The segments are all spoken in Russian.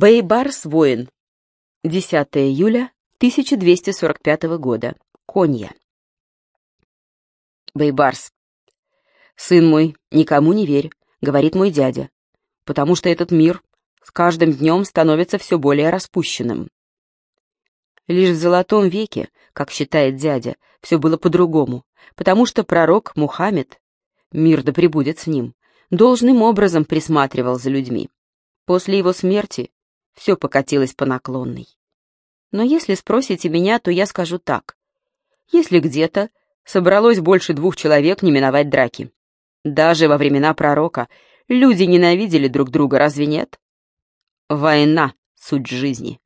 Бейбарс воин. 10 июля 1245 года. Конья. Бейбарс. «Сын мой, никому не верь», — говорит мой дядя, «потому что этот мир с каждым днем становится все более распущенным». Лишь в золотом веке, как считает дядя, все было по-другому, потому что пророк Мухаммед, мир да пребудет с ним, должным образом присматривал за людьми. После его смерти все покатилось по наклонной. Но если спросите меня, то я скажу так. Если где-то собралось больше двух человек, не миновать драки. Даже во времена пророка люди ненавидели друг друга, разве нет? Война — суть жизни.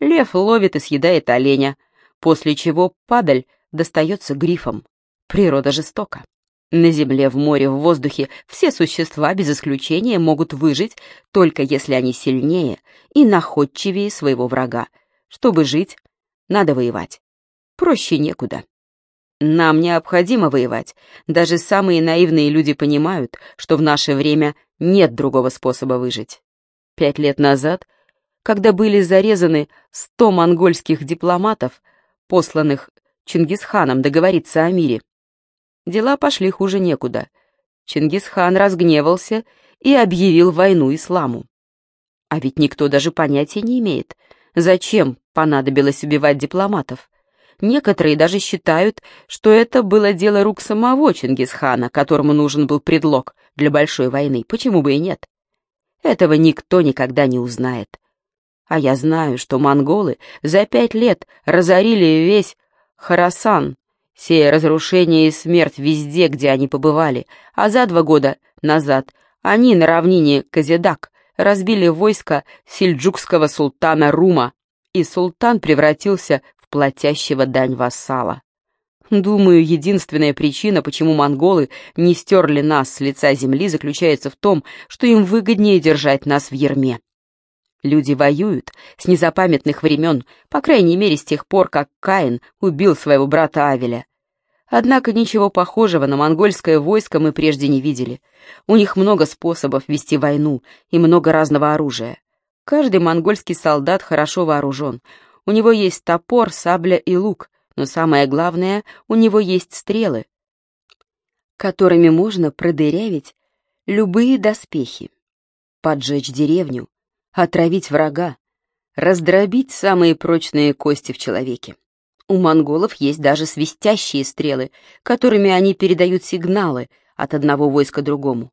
Лев ловит и съедает оленя, после чего падаль достается грифом. Природа жестока. На земле, в море, в воздухе все существа без исключения могут выжить, только если они сильнее и находчивее своего врага. Чтобы жить, надо воевать. Проще некуда. Нам необходимо воевать. Даже самые наивные люди понимают, что в наше время нет другого способа выжить. Пять лет назад, когда были зарезаны сто монгольских дипломатов, посланных Чингисханом договориться о мире, дела пошли хуже некуда. Чингисхан разгневался и объявил войну исламу. А ведь никто даже понятия не имеет, зачем понадобилось убивать дипломатов. Некоторые даже считают, что это было дело рук самого Чингисхана, которому нужен был предлог для большой войны. Почему бы и нет? Этого никто никогда не узнает. А я знаю, что монголы за пять лет разорили весь Харасан, сея разрушение и смерть везде, где они побывали, а за два года назад они на равнине Казедак разбили войско сельджукского султана Рума, и султан превратился в платящего дань вассала. Думаю, единственная причина, почему монголы не стерли нас с лица земли, заключается в том, что им выгоднее держать нас в ерме. Люди воюют с незапамятных времен, по крайней мере с тех пор, как Каин убил своего брата Авеля. Однако ничего похожего на монгольское войско мы прежде не видели. У них много способов вести войну и много разного оружия. Каждый монгольский солдат хорошо вооружен. У него есть топор, сабля и лук, но самое главное, у него есть стрелы, которыми можно продырявить любые доспехи, поджечь деревню, отравить врага, раздробить самые прочные кости в человеке. У монголов есть даже свистящие стрелы, которыми они передают сигналы от одного войска другому.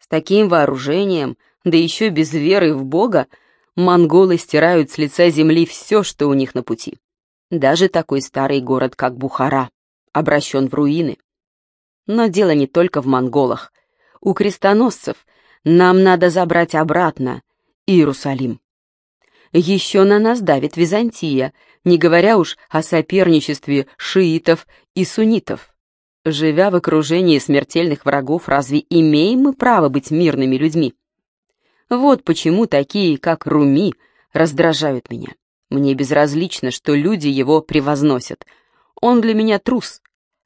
С таким вооружением, да еще без веры в Бога, монголы стирают с лица земли все, что у них на пути. Даже такой старый город, как Бухара, обращен в руины. Но дело не только в монголах. У крестоносцев нам надо забрать обратно Иерусалим. Еще на нас давит Византия, не говоря уж о соперничестве шиитов и суннитов. Живя в окружении смертельных врагов, разве имеем мы право быть мирными людьми? Вот почему такие, как Руми, раздражают меня. Мне безразлично, что люди его превозносят. Он для меня трус,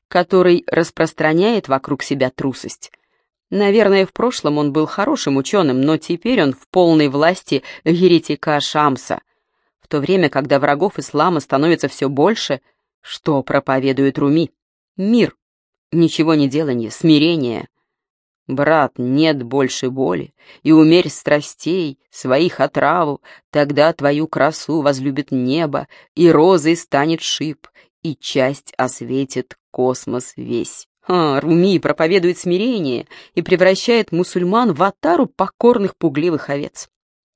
который распространяет вокруг себя трусость. Наверное, в прошлом он был хорошим ученым, но теперь он в полной власти еретика Шамса. В то время, когда врагов ислама становится все больше, что проповедует Руми? Мир, ничего не делание, смирение. Брат, нет больше боли, и умерь страстей, своих отраву, тогда твою красу возлюбит небо, и розой станет шип, и часть осветит космос весь. А, Руми проповедует смирение и превращает мусульман в атару покорных пугливых овец.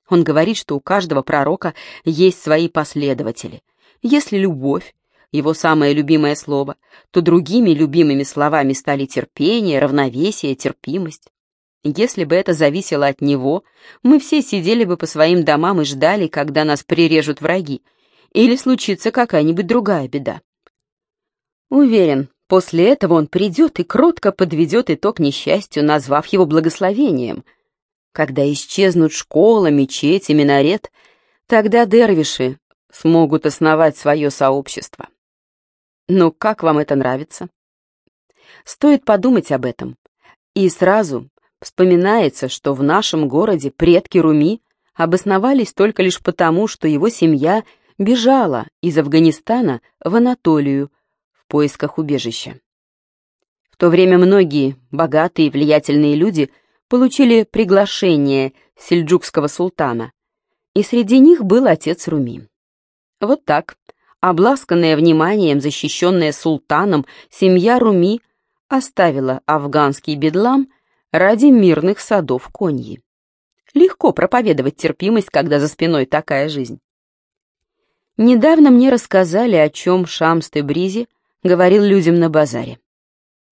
Он говорит, что у каждого пророка есть свои последователи. Если любовь — его самое любимое слово, то другими любимыми словами стали терпение, равновесие, терпимость. Если бы это зависело от него, мы все сидели бы по своим домам и ждали, когда нас прирежут враги, или случится какая-нибудь другая беда. Уверен, После этого он придет и кротко подведет итог несчастью, назвав его благословением. Когда исчезнут школа, мечеть и минарет, тогда дервиши смогут основать свое сообщество. Но как вам это нравится? Стоит подумать об этом. И сразу вспоминается, что в нашем городе предки Руми обосновались только лишь потому, что его семья бежала из Афганистана в Анатолию поисках убежища. В то время многие богатые и влиятельные люди получили приглашение сельджукского султана, и среди них был отец Руми. Вот так, обласканная вниманием, защищенная султаном, семья Руми оставила афганский бедлам ради мирных садов Коньи. Легко проповедовать терпимость, когда за спиной такая жизнь. Недавно мне рассказали, о чем Шамс Бризи говорил людям на базаре.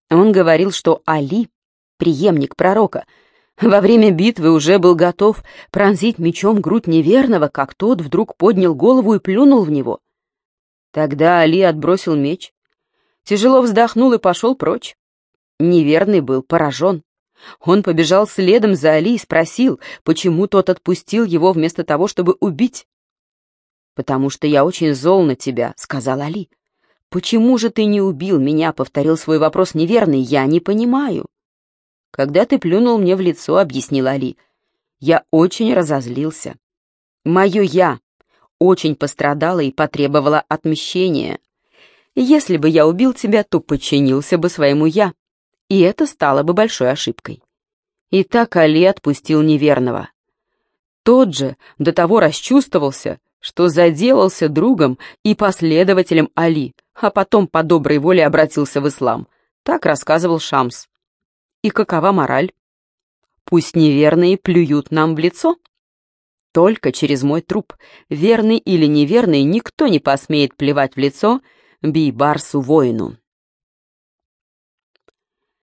Он говорил, что Али, преемник пророка, во время битвы уже был готов пронзить мечом грудь неверного, как тот вдруг поднял голову и плюнул в него. Тогда Али отбросил меч, тяжело вздохнул и пошел прочь. Неверный был поражен. Он побежал следом за Али и спросил, почему тот отпустил его вместо того, чтобы убить. «Потому что я очень зол на тебя», — сказал Али. «Почему же ты не убил меня?» — повторил свой вопрос неверный. «Я не понимаю». «Когда ты плюнул мне в лицо», — объяснил Али, — «я очень разозлился. Мое «я» очень пострадало и потребовало отмщения. Если бы я убил тебя, то подчинился бы своему «я», и это стало бы большой ошибкой. И так Али отпустил неверного. Тот же до того расчувствовался, что заделался другом и последователем Али, а потом по доброй воле обратился в ислам. Так рассказывал Шамс. И какова мораль? Пусть неверные плюют нам в лицо. Только через мой труп, верный или неверный, никто не посмеет плевать в лицо Бейбарсу воину.